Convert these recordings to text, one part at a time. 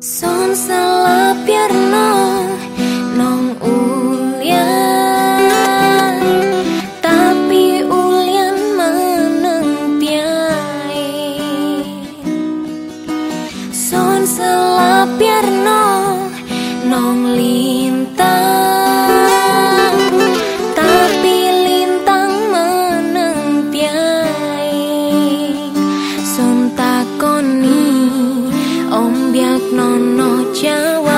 Son salah pierno nong Ulian, tapi ulian menengpiai. Son salah nong lintang. Tapi lintang meneng piai Son takoni. biết non no jawa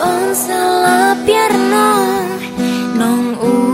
on sala pier nong nong u